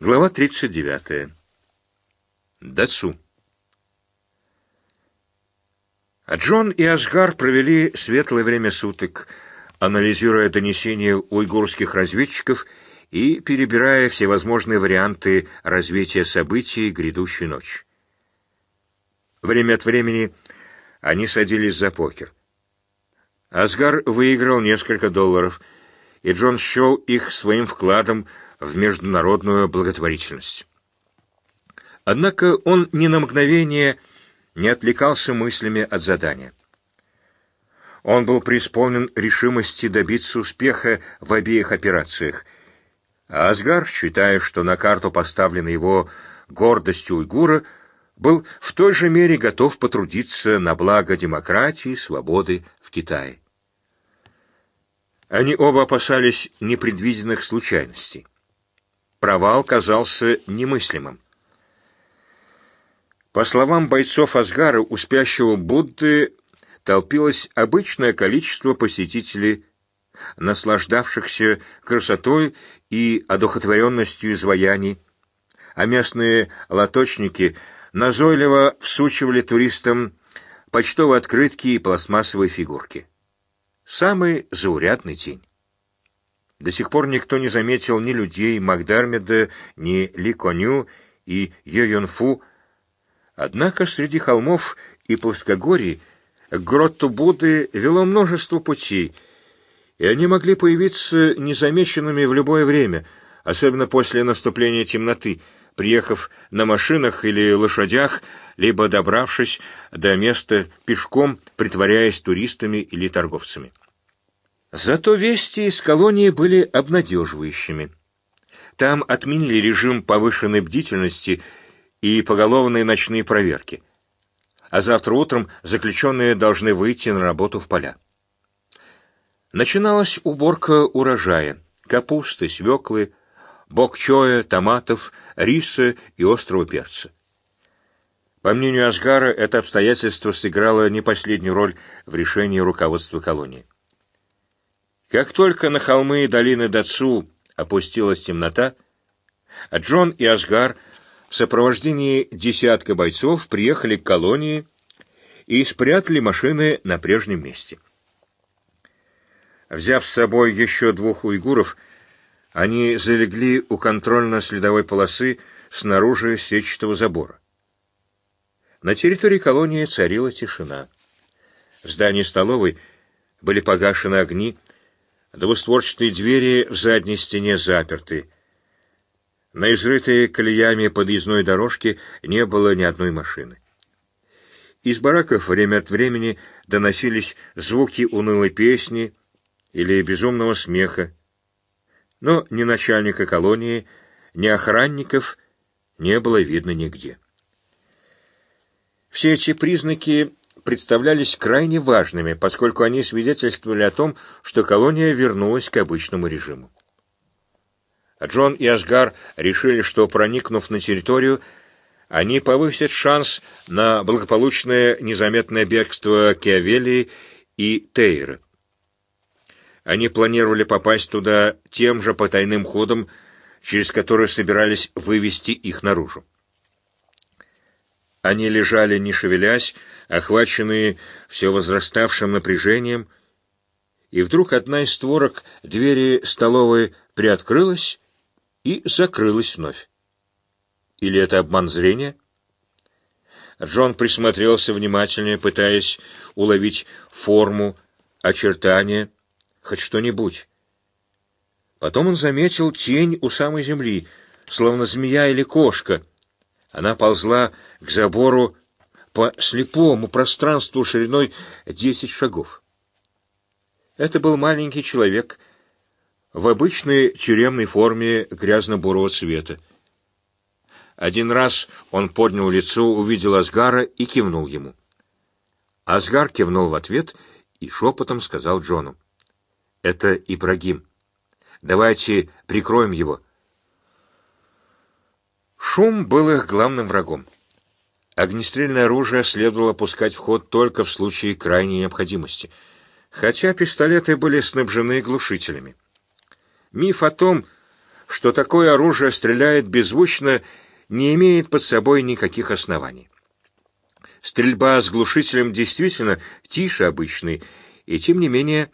Глава 39. Дацу. А Джон и Асгар провели светлое время суток, анализируя донесения уйгурских разведчиков и перебирая всевозможные варианты развития событий грядущей ночи. Время от времени они садились за покер. Асгар выиграл несколько долларов, и Джон счел их своим вкладом в международную благотворительность. Однако он ни на мгновение не отвлекался мыслями от задания. Он был преисполнен решимости добиться успеха в обеих операциях, а Асгар, считая, что на карту поставлена его гордость уйгура, был в той же мере готов потрудиться на благо демократии и свободы в Китае. Они оба опасались непредвиденных случайностей. Провал казался немыслимым. По словам бойцов Асгара, у спящего Будды толпилось обычное количество посетителей, наслаждавшихся красотой и одухотворенностью изваяний, а местные лоточники назойливо всучивали туристам почтовые открытки и пластмассовые фигурки. Самый заурядный день. До сих пор никто не заметил ни людей Макдармеда, ни Ли Коню и Йо Юнфу. Однако среди холмов и плоскогорий к гротту Будды вело множество путей, и они могли появиться незамеченными в любое время, особенно после наступления темноты, приехав на машинах или лошадях, либо добравшись до места пешком, притворяясь туристами или торговцами. Зато вести из колонии были обнадеживающими. Там отменили режим повышенной бдительности и поголовные ночные проверки. А завтра утром заключенные должны выйти на работу в поля. Начиналась уборка урожая, капусты, свеклы, бокчоя, томатов, риса и острого перца. По мнению Асгара, это обстоятельство сыграло не последнюю роль в решении руководства колонии. Как только на холмы и долины Дацу опустилась темнота, Джон и Асгар в сопровождении десятка бойцов приехали к колонии и спрятали машины на прежнем месте. Взяв с собой еще двух уйгуров, они залегли у контрольно-следовой полосы снаружи сетчатого забора. На территории колонии царила тишина. В здании столовой были погашены огни, Двустворчатые двери в задней стене заперты. На изрытой колеями подъездной дорожке не было ни одной машины. Из бараков время от времени доносились звуки унылой песни или безумного смеха, но ни начальника колонии, ни охранников не было видно нигде. Все эти признаки представлялись крайне важными, поскольку они свидетельствовали о том, что колония вернулась к обычному режиму. Джон и Асгар решили, что, проникнув на территорию, они повысят шанс на благополучное незаметное бегство Киавелии и Тейра. Они планировали попасть туда тем же потайным ходом, через который собирались вывести их наружу. Они лежали, не шевелясь, охваченные все возраставшим напряжением, и вдруг одна из створок двери столовой приоткрылась и закрылась вновь. Или это обман зрения? Джон присмотрелся внимательнее, пытаясь уловить форму, очертания, хоть что-нибудь. Потом он заметил тень у самой земли, словно змея или кошка — она ползла к забору по слепому пространству шириной десять шагов. Это был маленький человек в обычной тюремной форме грязно-бурого цвета. Один раз он поднял лицо, увидел Асгара и кивнул ему. Асгар кивнул в ответ и шепотом сказал Джону. «Это Ибрагим. Давайте прикроем его». Шум был их главным врагом. Огнестрельное оружие следовало пускать в ход только в случае крайней необходимости, хотя пистолеты были снабжены глушителями. Миф о том, что такое оружие стреляет беззвучно, не имеет под собой никаких оснований. Стрельба с глушителем действительно тише обычной, и тем не менее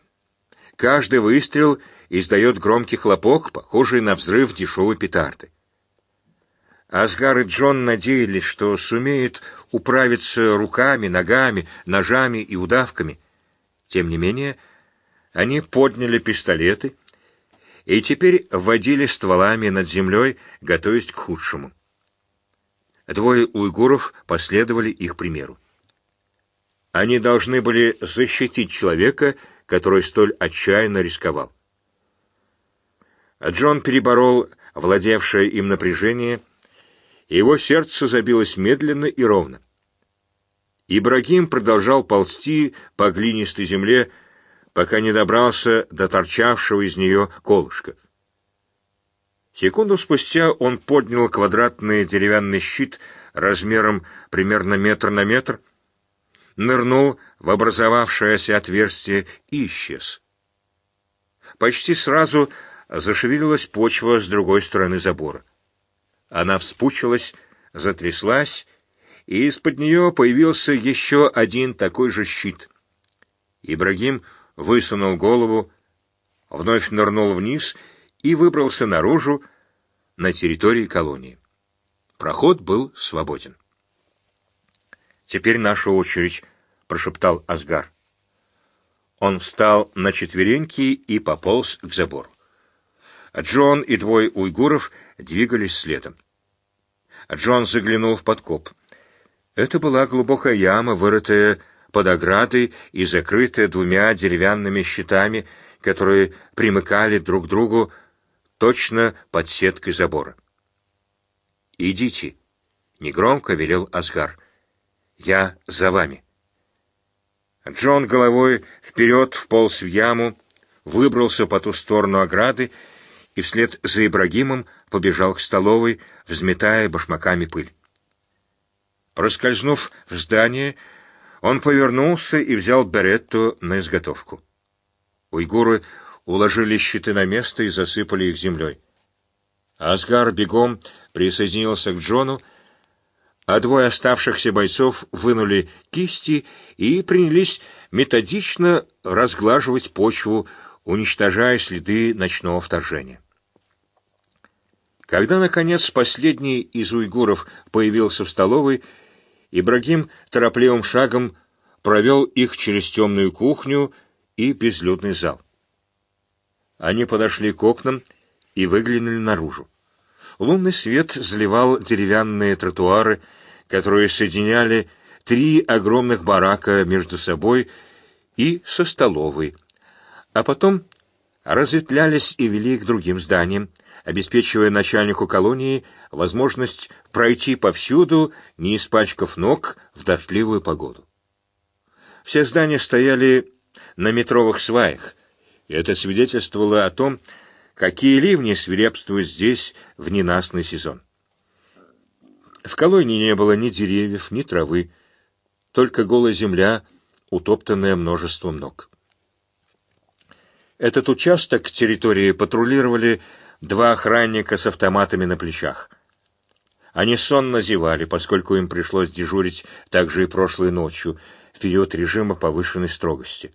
каждый выстрел издает громкий хлопок, похожий на взрыв дешевой петарды. Асгар и Джон надеялись, что сумеют управиться руками, ногами, ножами и удавками. Тем не менее, они подняли пистолеты и теперь водили стволами над землей, готовясь к худшему. Двое уйгуров последовали их примеру. Они должны были защитить человека, который столь отчаянно рисковал. Джон переборол владевшее им напряжение, и его сердце забилось медленно и ровно. Ибрагим продолжал ползти по глинистой земле, пока не добрался до торчавшего из нее колышка. Секунду спустя он поднял квадратный деревянный щит размером примерно метр на метр, нырнул в образовавшееся отверстие и исчез. Почти сразу зашевелилась почва с другой стороны забора. Она вспучилась, затряслась, и из-под нее появился еще один такой же щит. Ибрагим высунул голову, вновь нырнул вниз и выбрался наружу на территории колонии. Проход был свободен. «Теперь наша очередь», — прошептал Асгар. Он встал на четвереньки и пополз к забору. Джон и двое уйгуров двигались следом. Джон заглянул в подкоп. Это была глубокая яма, вырытая под оградой и закрытая двумя деревянными щитами, которые примыкали друг к другу точно под сеткой забора. «Идите», — негромко велел Асгар. «Я за вами». Джон головой вперед вполз в яму, выбрался по ту сторону ограды и вслед за Ибрагимом побежал к столовой, взметая башмаками пыль. Проскользнув в здание, он повернулся и взял беретту на изготовку. Уйгуры уложили щиты на место и засыпали их землей. Асгар бегом присоединился к Джону, а двое оставшихся бойцов вынули кисти и принялись методично разглаживать почву, уничтожая следы ночного вторжения. Когда, наконец, последний из уйгуров появился в столовой, Ибрагим торопливым шагом провел их через темную кухню и безлюдный зал. Они подошли к окнам и выглянули наружу. Лунный свет заливал деревянные тротуары, которые соединяли три огромных барака между собой и со столовой, а потом разветвлялись и вели к другим зданиям, обеспечивая начальнику колонии возможность пройти повсюду, не испачкав ног в дождливую погоду. Все здания стояли на метровых сваях, и это свидетельствовало о том, какие ливни свирепствуют здесь в ненастный сезон. В колонии не было ни деревьев, ни травы, только голая земля, утоптанная множеством ног. Этот участок территории патрулировали два охранника с автоматами на плечах. Они сонно зевали, поскольку им пришлось дежурить также и прошлой ночью, в период режима повышенной строгости.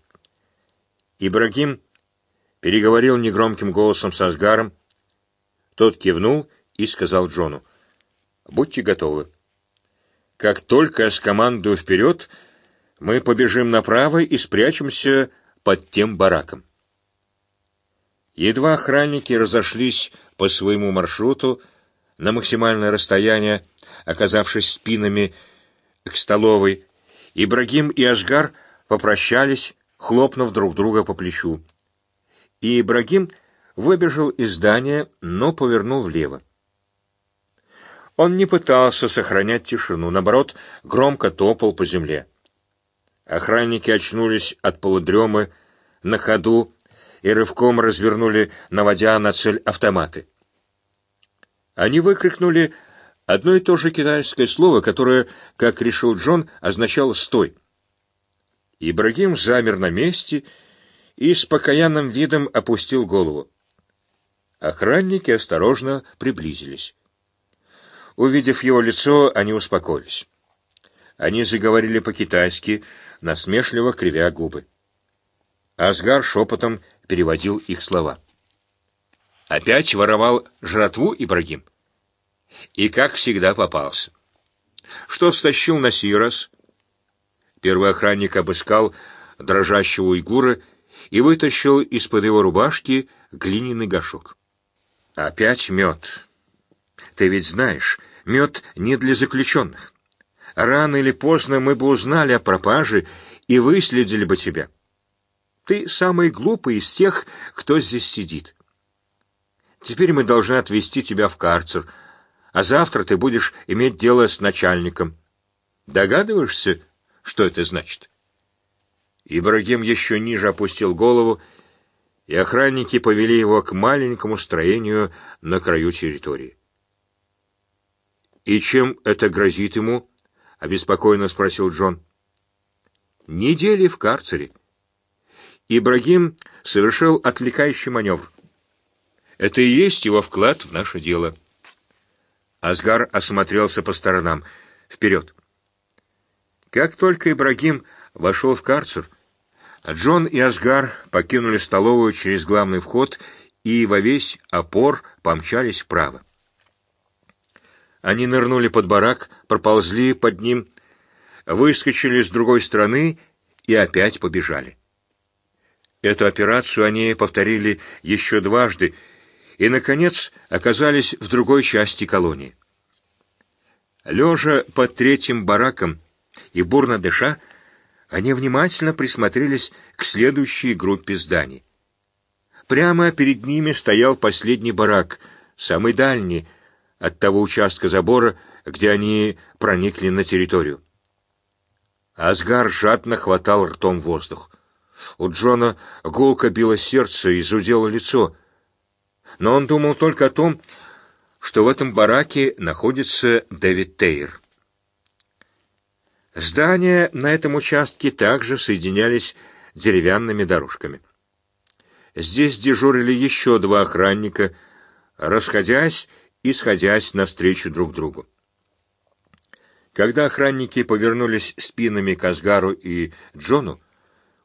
Ибрагим переговорил негромким голосом с Асгаром. Тот кивнул и сказал Джону, «Будьте готовы. Как только я скомандую вперед, мы побежим направо и спрячемся под тем бараком». Едва охранники разошлись по своему маршруту на максимальное расстояние, оказавшись спинами к столовой, Ибрагим и Асгар попрощались, хлопнув друг друга по плечу. И Ибрагим выбежал из здания, но повернул влево. Он не пытался сохранять тишину, наоборот, громко топал по земле. Охранники очнулись от полудремы на ходу, и рывком развернули, наводя на цель автоматы. Они выкрикнули одно и то же китайское слово, которое, как решил Джон, означало «стой». Ибрагим замер на месте и с покаянным видом опустил голову. Охранники осторожно приблизились. Увидев его лицо, они успокоились. Они заговорили по-китайски, насмешливо кривя губы. Асгар шепотом переводил их слова. Опять воровал жратву Ибрагим. И, как всегда, попался. Что стащил на сей раз? Первый охранник обыскал дрожащего уйгура и вытащил из-под его рубашки глиняный горшок. Опять мед. Ты ведь знаешь, мед не для заключенных. Рано или поздно мы бы узнали о пропаже и выследили бы тебя. Ты самый глупый из тех, кто здесь сидит. Теперь мы должны отвезти тебя в карцер, а завтра ты будешь иметь дело с начальником. Догадываешься, что это значит? Ибрагим еще ниже опустил голову, и охранники повели его к маленькому строению на краю территории. «И чем это грозит ему?» — обеспокоенно спросил Джон. «Недели в карцере». Ибрагим совершил отвлекающий маневр. Это и есть его вклад в наше дело. Асгар осмотрелся по сторонам. Вперед! Как только Ибрагим вошел в карцер, Джон и Асгар покинули столовую через главный вход и во весь опор помчались вправо. Они нырнули под барак, проползли под ним, выскочили с другой стороны и опять побежали. Эту операцию они повторили еще дважды и, наконец, оказались в другой части колонии. Лежа под третьим бараком и бурно дыша, они внимательно присмотрелись к следующей группе зданий. Прямо перед ними стоял последний барак, самый дальний, от того участка забора, где они проникли на территорию. Асгар жадно хватал ртом воздух. У Джона гулко било сердце и зудело лицо, но он думал только о том, что в этом бараке находится Дэвид Тейр. Здания на этом участке также соединялись деревянными дорожками. Здесь дежурили еще два охранника, расходясь и сходясь навстречу друг другу. Когда охранники повернулись спинами к Асгару и Джону,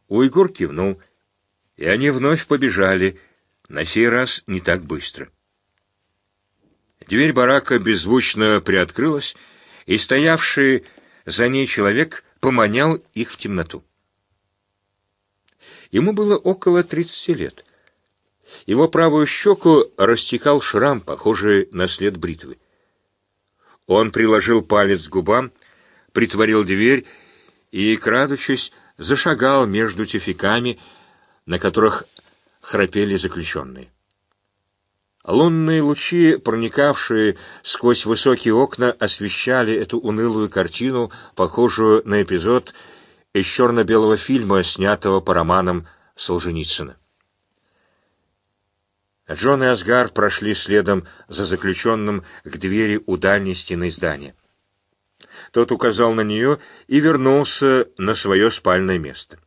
Уйгур кивнул, и они вновь побежали, на сей раз не так быстро. Дверь барака беззвучно приоткрылась, и стоявший за ней человек поманял их в темноту. Ему было около тридцати лет. Его правую щеку растекал шрам, похожий на след бритвы. Он приложил палец к губам, притворил дверь и, крадучись, зашагал между тюфяками, на которых храпели заключенные. Лунные лучи, проникавшие сквозь высокие окна, освещали эту унылую картину, похожую на эпизод из черно-белого фильма, снятого по романам Солженицына. Джон и Асгар прошли следом за заключенным к двери у дальней стены здания. Тот указал на нее и вернулся на свое спальное место.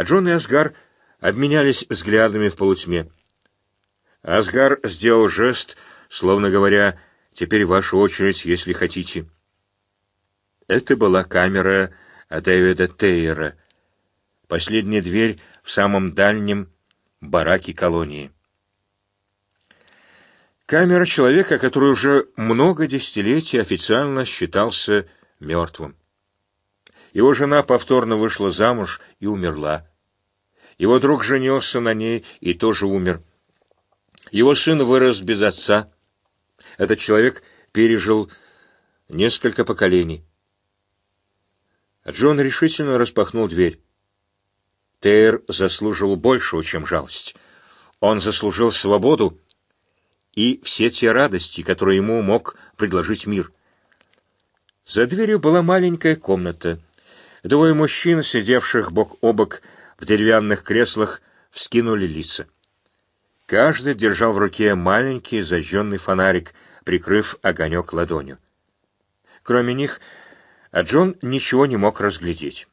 Джон и Асгар обменялись взглядами в полутьме. Асгар сделал жест, словно говоря, «Теперь ваша очередь, если хотите». Это была камера Дэвида Тейера, последняя дверь в самом дальнем бараке колонии. Камера человека, который уже много десятилетий официально считался мертвым. Его жена повторно вышла замуж и умерла. Его друг женился на ней и тоже умер. Его сын вырос без отца. Этот человек пережил несколько поколений. Джон решительно распахнул дверь. Тейр заслужил большего, чем жалость. Он заслужил свободу и все те радости, которые ему мог предложить мир. За дверью была маленькая комната. Двое мужчин, сидевших бок о бок в деревянных креслах вскинули лица. Каждый держал в руке маленький зажженный фонарик, прикрыв огонек ладонью. Кроме них, Джон ничего не мог разглядеть.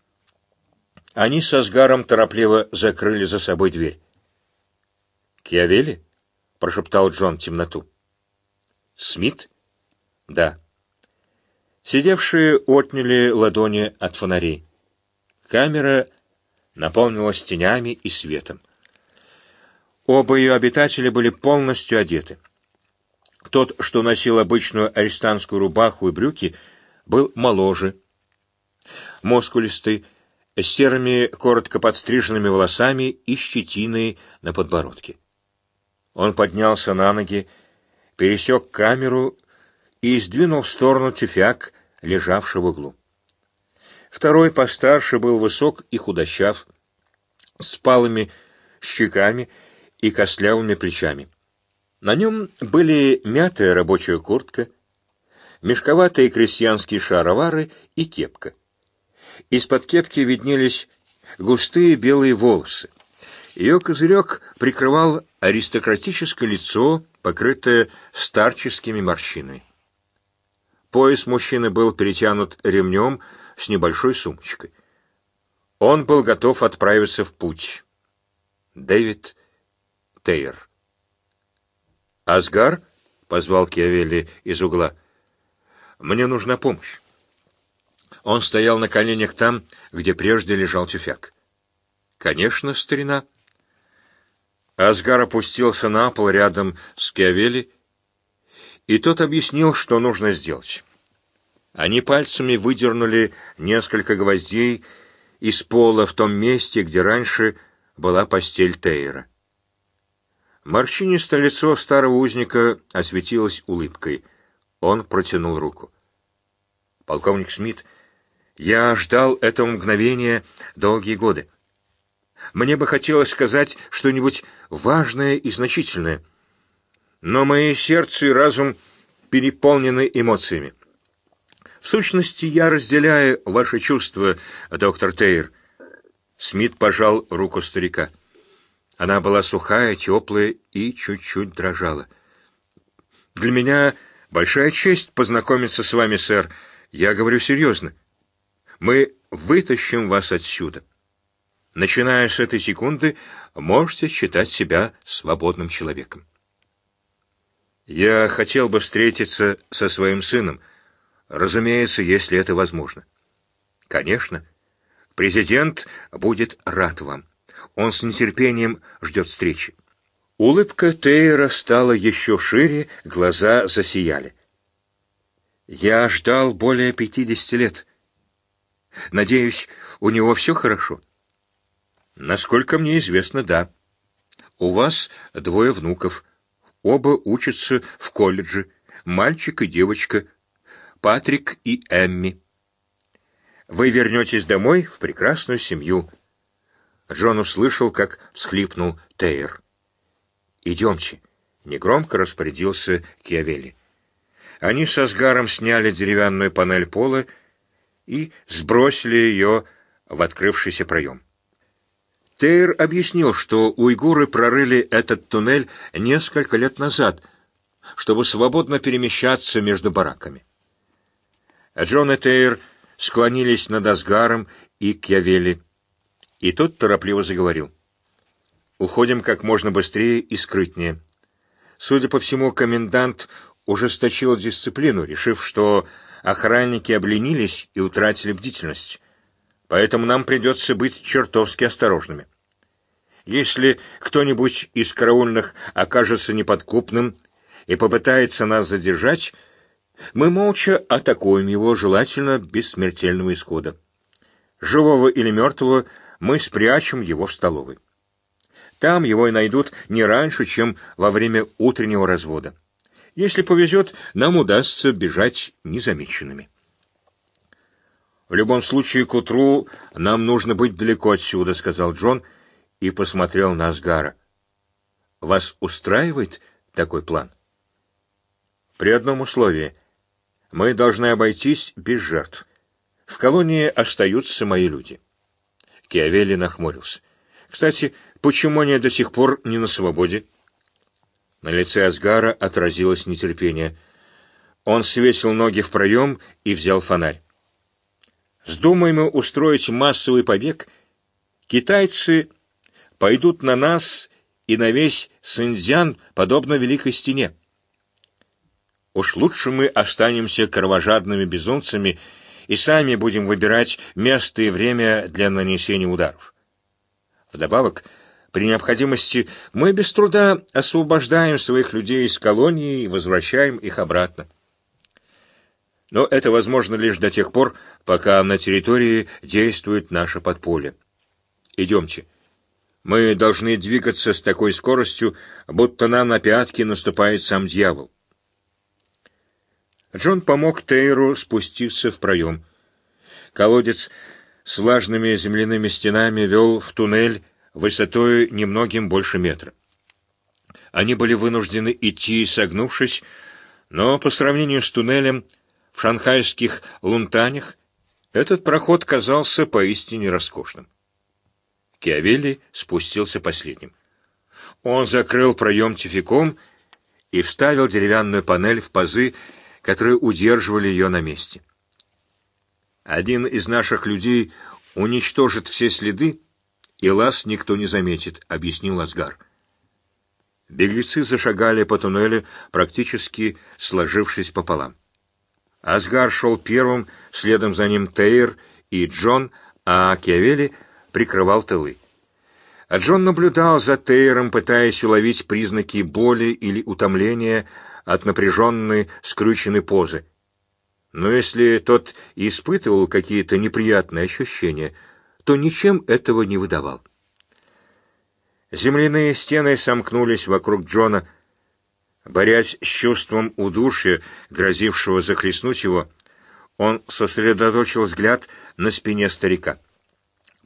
Они со Сгаром торопливо закрыли за собой дверь. «Киавели?» — прошептал Джон в темноту. «Смит?» «Да». Сидевшие отняли ладони от фонарей. Камера наполнилась тенями и светом. Оба ее обитателя были полностью одеты. Тот, что носил обычную арестантскую рубаху и брюки, был моложе, мускулистый, с серыми, коротко подстриженными волосами и щетиной на подбородке. Он поднялся на ноги, пересек камеру и сдвинул в сторону тюфяк, лежавший в углу. Второй постарше был высок и худощав, с палыми щеками и костлявыми плечами. На нем были мятая рабочая куртка, мешковатые крестьянские шаровары и кепка. Из-под кепки виднелись густые белые волосы. Ее козырек прикрывал аристократическое лицо, покрытое старческими морщинами. Пояс мужчины был перетянут ремнем с небольшой сумочкой. Он был готов отправиться в путь. Дэвид Тейр. «Асгар?» — позвал Киавелли из угла. «Мне нужна помощь». Он стоял на коленях там, где прежде лежал тюфяк. «Конечно, старина». Асгар опустился на пол рядом с Киавелли, и тот объяснил, что нужно сделать. Они пальцами выдернули несколько гвоздей из пола в том месте, где раньше была постель Тейра. Морщинистое лицо старого узника осветилось улыбкой. Он протянул руку. «Полковник Смит, я ждал этого мгновения долгие годы. Мне бы хотелось сказать что-нибудь важное и значительное, но мои сердце и разум переполнены эмоциями. В сущности, я разделяю ваши чувства, доктор Тейр». Смит пожал руку старика. Она была сухая, теплая и чуть-чуть дрожала. «Для меня большая честь познакомиться с вами, сэр. Я говорю серьезно. Мы вытащим вас отсюда. Начиная с этой секунды, можете считать себя свободным человеком. Я хотел бы встретиться со своим сыном, разумеется, если это возможно. Конечно, президент будет рад вам. Он с нетерпением ждет встречи. Улыбка Тейра стала еще шире, глаза засияли. Я ждал более пятидесяти лет. Надеюсь, у него все хорошо? Насколько мне известно, да. У вас двое внуков. Оба учатся в колледже. Мальчик и девочка. Патрик и Эмми. Вы вернетесь домой в прекрасную семью. Джон услышал, как всхлипнул Тейр. «Идемте», — негромко распорядился Киавелли. Они со Сгаром сняли деревянную панель пола и сбросили ее в открывшийся проем. Тейр объяснил, что уйгуры прорыли этот туннель несколько лет назад, чтобы свободно перемещаться между бараками. Джон и Тейр склонились над Асгаром и Кьявели, и тот торопливо заговорил. «Уходим как можно быстрее и скрытнее. Судя по всему, комендант ужесточил дисциплину, решив, что охранники обленились и утратили бдительность. Поэтому нам придется быть чертовски осторожными. Если кто-нибудь из караульных окажется неподкупным и попытается нас задержать, мы молча атакуем его, желательно без смертельного исхода. Живого или мертвого мы спрячем его в столовой. Там его и найдут не раньше, чем во время утреннего развода. Если повезет, нам удастся бежать незамеченными. «В любом случае, к утру нам нужно быть далеко отсюда», — сказал Джон и посмотрел на Асгара. «Вас устраивает такой план?» «При одном условии. Мы должны обойтись без жертв. В колонии остаются мои люди». Киавелли нахмурился. «Кстати, почему они до сих пор не на свободе?» На лице Асгара отразилось нетерпение. Он свесил ноги в проем и взял фонарь. «Вздумаем устроить массовый побег, китайцы пойдут на нас и на весь Синьцзян подобно Великой Стене. Уж лучше мы останемся кровожадными безумцами и сами будем выбирать место и время для нанесения ударов. Вдобавок, при необходимости мы без труда освобождаем своих людей из колонии и возвращаем их обратно. Но это возможно лишь до тех пор, пока на территории действует наше подполье. Идемте. Мы должны двигаться с такой скоростью, будто нам на пятки наступает сам дьявол. Джон помог Тейру спуститься в проем. Колодец с влажными земляными стенами вел в туннель высотой немногим больше метра. Они были вынуждены идти, согнувшись, но по сравнению с туннелем в шанхайских лунтанях этот проход казался поистине роскошным. Киавелли спустился последним. Он закрыл проем тюфяком и вставил деревянную панель в пазы, которые удерживали ее на месте. Один из наших людей уничтожит все следы, и лаз никто не заметит, объяснил Асгар. Беглецы зашагали по туннелю, практически сложившись пополам. Асгар шел первым, следом за ним Тейр и Джон, а Киавели прикрывал тылы. А Джон наблюдал за Тейром, пытаясь уловить признаки боли или утомления от напряженной, скрюченной позы. Но если тот испытывал какие-то неприятные ощущения, то ничем этого не выдавал. Земляные стены сомкнулись вокруг Джона, борясь с чувством удушья, грозившего захлестнуть его. Он сосредоточил взгляд на спине старика.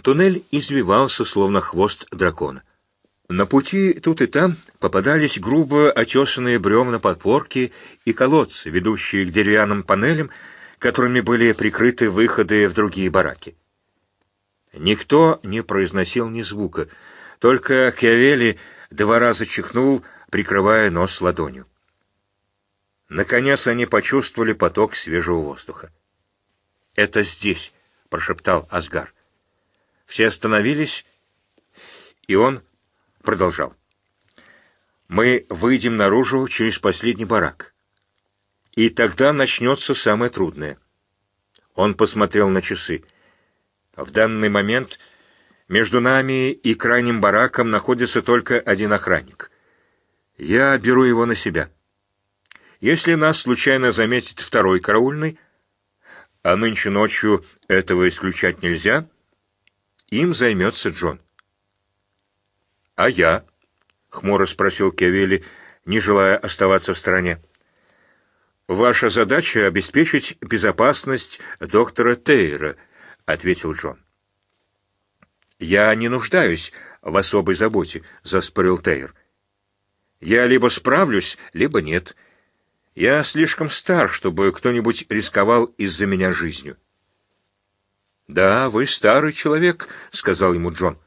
Туннель извивался, словно хвост дракона. На пути тут и там попадались грубо отесанные бревна подпорки и колодцы, ведущие к деревянным панелям, которыми были прикрыты выходы в другие бараки. Никто не произносил ни звука, только Киавели два раза чихнул, прикрывая нос ладонью. Наконец они почувствовали поток свежего воздуха. «Это здесь», — прошептал Асгар. Все остановились, и он продолжал. «Мы выйдем наружу через последний барак. И тогда начнется самое трудное». Он посмотрел на часы. В данный момент между нами и крайним бараком находится только один охранник. Я беру его на себя. Если нас случайно заметит второй караульный, а нынче ночью этого исключать нельзя, им займется Джон. «А я?» — хмуро спросил Кевилли, не желая оставаться в стороне. «Ваша задача — обеспечить безопасность доктора Тейра», — ответил Джон. «Я не нуждаюсь в особой заботе», — заспорил Тейр. «Я либо справлюсь, либо нет. Я слишком стар, чтобы кто-нибудь рисковал из-за меня жизнью». «Да, вы старый человек», — сказал ему Джон.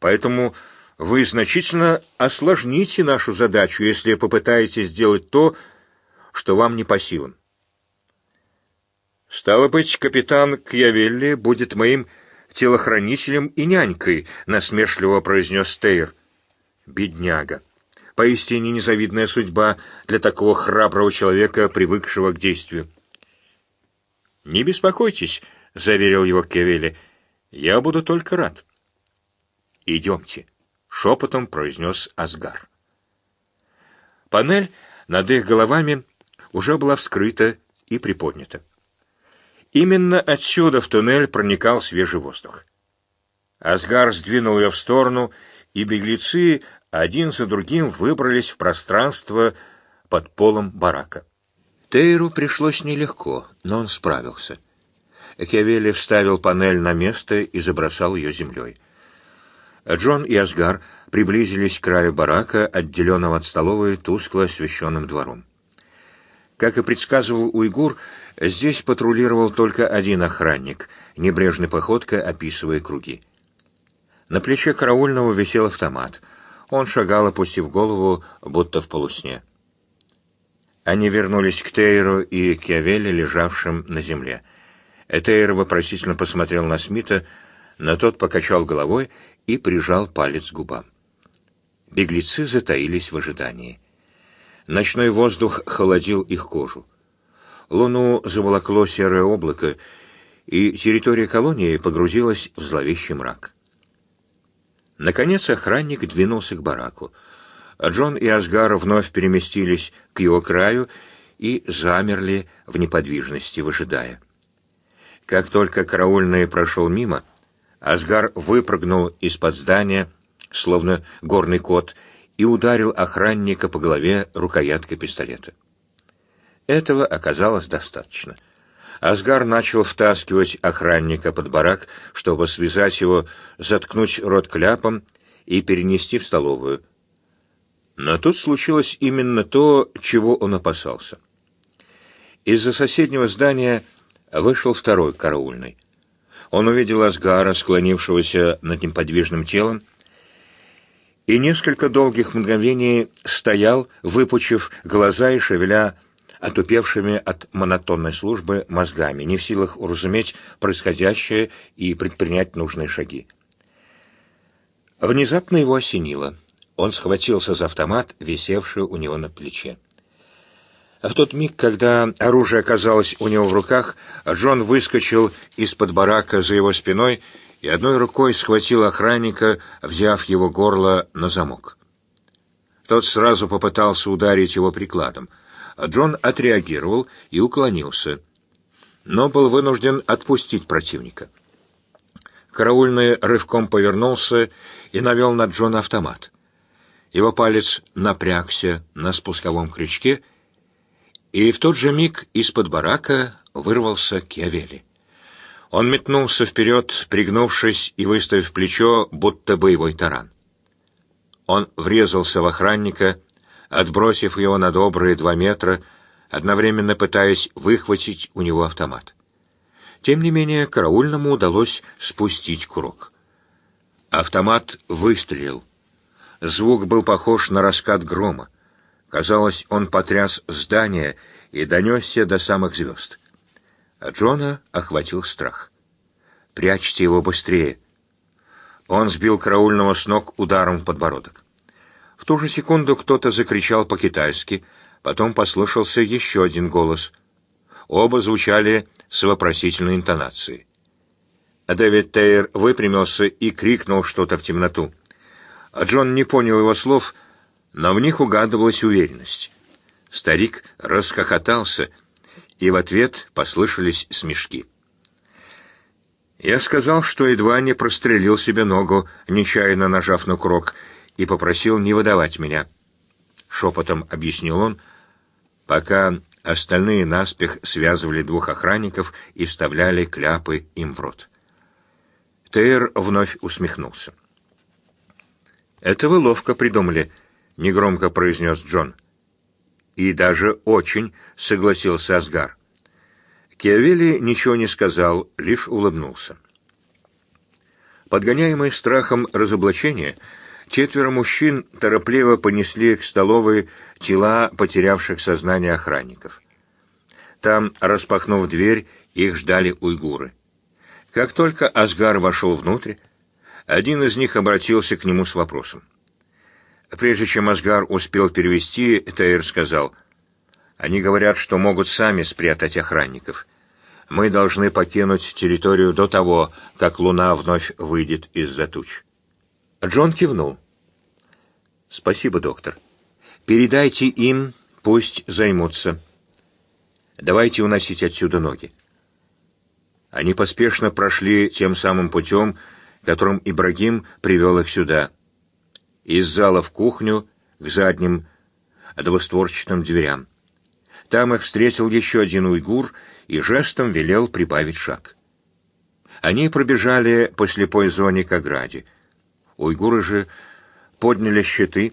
«Поэтому вы значительно осложните нашу задачу, если попытаетесь сделать то, что вам не по силам. Стало быть, капитан Кьявелли будет моим телохранителем и нянькой, насмешливо произнес Тейр. Бедняга. Поистине незавидная судьба для такого храброго человека, привыкшего к действию. Не беспокойтесь, заверил его Кьявелли. Я буду только рад. Идемте шепотом произнес Асгар. Панель над их головами уже была вскрыта и приподнята. Именно отсюда в туннель проникал свежий воздух. Асгар сдвинул ее в сторону, и беглецы один за другим выбрались в пространство под полом барака. Тейру пришлось нелегко, но он справился. Экявели вставил панель на место и забросал ее землей. Джон и Асгар приблизились к краю барака, отделенного от столовой тускло освещенным двором. Как и предсказывал Уйгур, здесь патрулировал только один охранник, небрежной походкой описывая круги. На плече караульного висел автомат. Он шагал, опустив голову, будто в полусне. Они вернулись к Тейру и Киавеле, лежавшим на земле. Тейр вопросительно посмотрел на Смита, но тот покачал головой и прижал палец к губам. Беглецы затаились в ожидании. Ночной воздух холодил их кожу. Луну заволокло серое облако, и территория колонии погрузилась в зловещий мрак. Наконец охранник двинулся к бараку. Джон и Асгар вновь переместились к его краю и замерли в неподвижности, выжидая. Как только караульный прошел мимо, Асгар выпрыгнул из-под здания, словно горный кот, и ударил охранника по голове рукояткой пистолета. Этого оказалось достаточно. Асгар начал втаскивать охранника под барак, чтобы связать его, заткнуть рот кляпом и перенести в столовую. Но тут случилось именно то, чего он опасался. Из-за соседнего здания вышел второй караульный. Он увидел Асгара, склонившегося над неподвижным телом, и несколько долгих мгновений стоял, выпучив глаза и шевеля отупевшими от монотонной службы мозгами, не в силах уразуметь происходящее и предпринять нужные шаги. Внезапно его осенило. Он схватился за автомат, висевший у него на плече. В тот миг, когда оружие оказалось у него в руках, Джон выскочил из-под барака за его спиной и одной рукой схватил охранника, взяв его горло на замок. Тот сразу попытался ударить его прикладом. Джон отреагировал и уклонился, но был вынужден отпустить противника. Караульный рывком повернулся и навел на Джона автомат. Его палец напрягся на спусковом крючке — и в тот же миг из-под барака вырвался Киавели. Он метнулся вперед, пригнувшись и выставив плечо, будто боевой таран. Он врезался в охранника, отбросив его на добрые два метра, одновременно пытаясь выхватить у него автомат. Тем не менее, караульному удалось спустить курок. Автомат выстрелил. Звук был похож на раскат грома. Казалось, он потряс здание и донесся до самых звезд. А Джона охватил страх. «Прячьте его быстрее!» Он сбил караульного с ног ударом в подбородок. В ту же секунду кто-то закричал по-китайски, потом послышался еще один голос. Оба звучали с вопросительной интонацией. Дэвид Тейер выпрямился и крикнул что-то в темноту. А Джон не понял его слов — но в них угадывалась уверенность. Старик расхохотался, и в ответ послышались смешки. Я сказал, что едва не прострелил себе ногу, нечаянно нажав на курок, и попросил не выдавать меня. Шепотом объяснил он, пока остальные наспех связывали двух охранников и вставляли кляпы им в рот. Тейр вновь усмехнулся. «Это вы ловко придумали», — негромко произнес Джон. «И даже очень», — согласился Асгар. Киавели ничего не сказал, лишь улыбнулся. Подгоняемые страхом разоблачения, четверо мужчин торопливо понесли к столовой тела потерявших сознание охранников. Там, распахнув дверь, их ждали уйгуры. Как только Асгар вошел внутрь, один из них обратился к нему с вопросом. Прежде чем Асгар успел перевести, Тейр сказал, «Они говорят, что могут сами спрятать охранников. Мы должны покинуть территорию до того, как луна вновь выйдет из-за туч». Джон кивнул. «Спасибо, доктор. Передайте им, пусть займутся. Давайте уносить отсюда ноги». Они поспешно прошли тем самым путем, которым Ибрагим привел их сюда — из зала в кухню к задним двустворчатым дверям. Там их встретил еще один уйгур и жестом велел прибавить шаг. Они пробежали по слепой зоне к ограде. Уйгуры же подняли щиты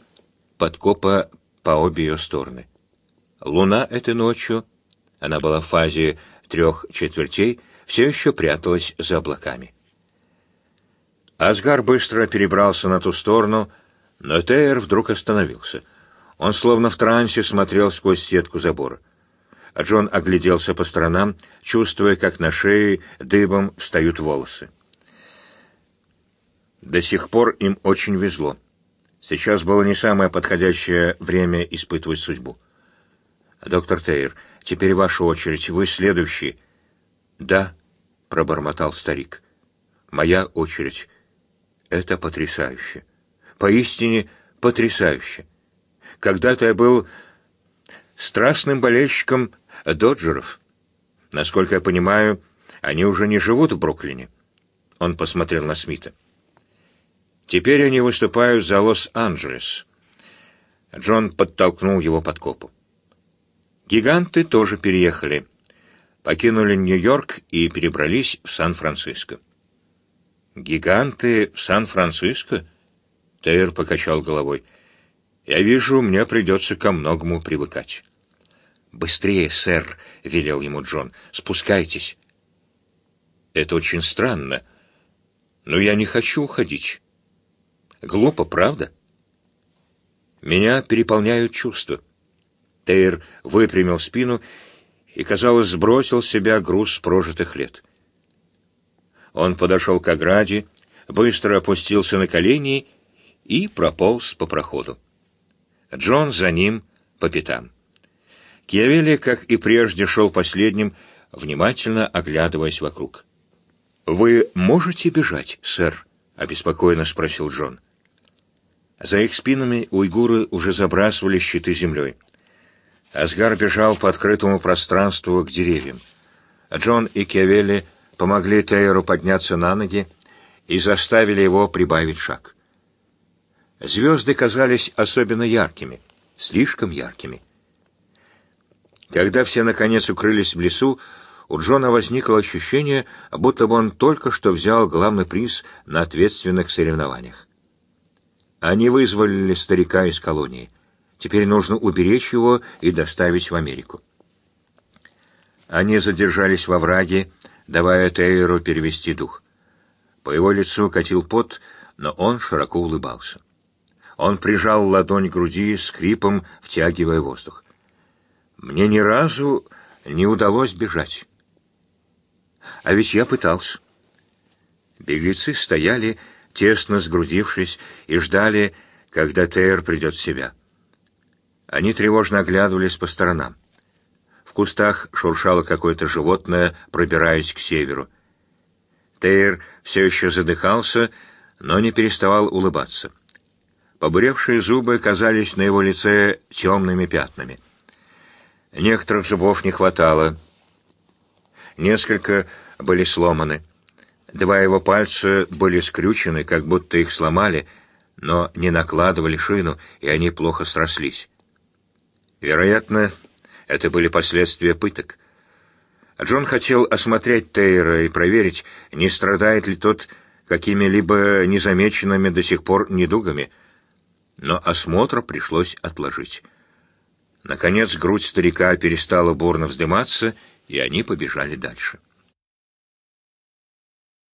подкопа по обе ее стороны. Луна этой ночью, она была в фазе трех четвертей, все еще пряталась за облаками. Асгар быстро перебрался на ту сторону, но Тейер вдруг остановился. Он словно в трансе смотрел сквозь сетку забора. Джон огляделся по сторонам, чувствуя, как на шее дыбом встают волосы. До сих пор им очень везло. Сейчас было не самое подходящее время испытывать судьбу. «Доктор Тейр, теперь ваша очередь, вы следующий». «Да», — пробормотал старик. «Моя очередь. Это потрясающе. Поистине потрясающе. Когда-то я был страстным болельщиком Доджеров. Насколько я понимаю, они уже не живут в Бруклине». Он посмотрел на Смита. Теперь они выступают за Лос-Анджелес. Джон подтолкнул его под копу. Гиганты тоже переехали, покинули Нью-Йорк и перебрались в Сан-Франциско. «Гиганты в Сан-Франциско?» Тейр покачал головой. «Я вижу, мне придется ко многому привыкать». «Быстрее, сэр!» — велел ему Джон. «Спускайтесь!» «Это очень странно, но я не хочу уходить. Глупо, правда? Меня переполняют чувства. Тейр выпрямил спину и, казалось, сбросил с себя груз прожитых лет. Он подошел к ограде, быстро опустился на колени и прополз по проходу. Джон за ним по пятам. Киавелли, как и прежде, шел последним, внимательно оглядываясь вокруг. «Вы можете бежать, сэр?» — обеспокоенно спросил Джон. За их спинами уйгуры уже забрасывали щиты землей. Асгар бежал по открытому пространству к деревьям. Джон и Кевелли помогли Тейеру подняться на ноги и заставили его прибавить шаг. Звезды казались особенно яркими, слишком яркими. Когда все наконец укрылись в лесу, у Джона возникло ощущение, будто бы он только что взял главный приз на ответственных соревнованиях. Они вызволили старика из колонии. Теперь нужно уберечь его и доставить в Америку. Они задержались во враге, давая Тейеру перевести дух. По его лицу катил пот, но он широко улыбался. Он прижал ладонь к груди, скрипом втягивая воздух. «Мне ни разу не удалось бежать. А ведь я пытался». Беглецы стояли, тесно сгрудившись, и ждали, когда Тейр придет в себя. Они тревожно оглядывались по сторонам. В кустах шуршало какое-то животное, пробираясь к северу. Тейр все еще задыхался, но не переставал улыбаться. Побуревшие зубы казались на его лице темными пятнами. Некоторых зубов не хватало. Несколько были сломаны. Два его пальца были скрючены, как будто их сломали, но не накладывали шину, и они плохо срослись. Вероятно, это были последствия пыток. Джон хотел осмотреть Тейра и проверить, не страдает ли тот какими-либо незамеченными до сих пор недугами, но осмотр пришлось отложить. Наконец грудь старика перестала бурно вздыматься, и они побежали дальше.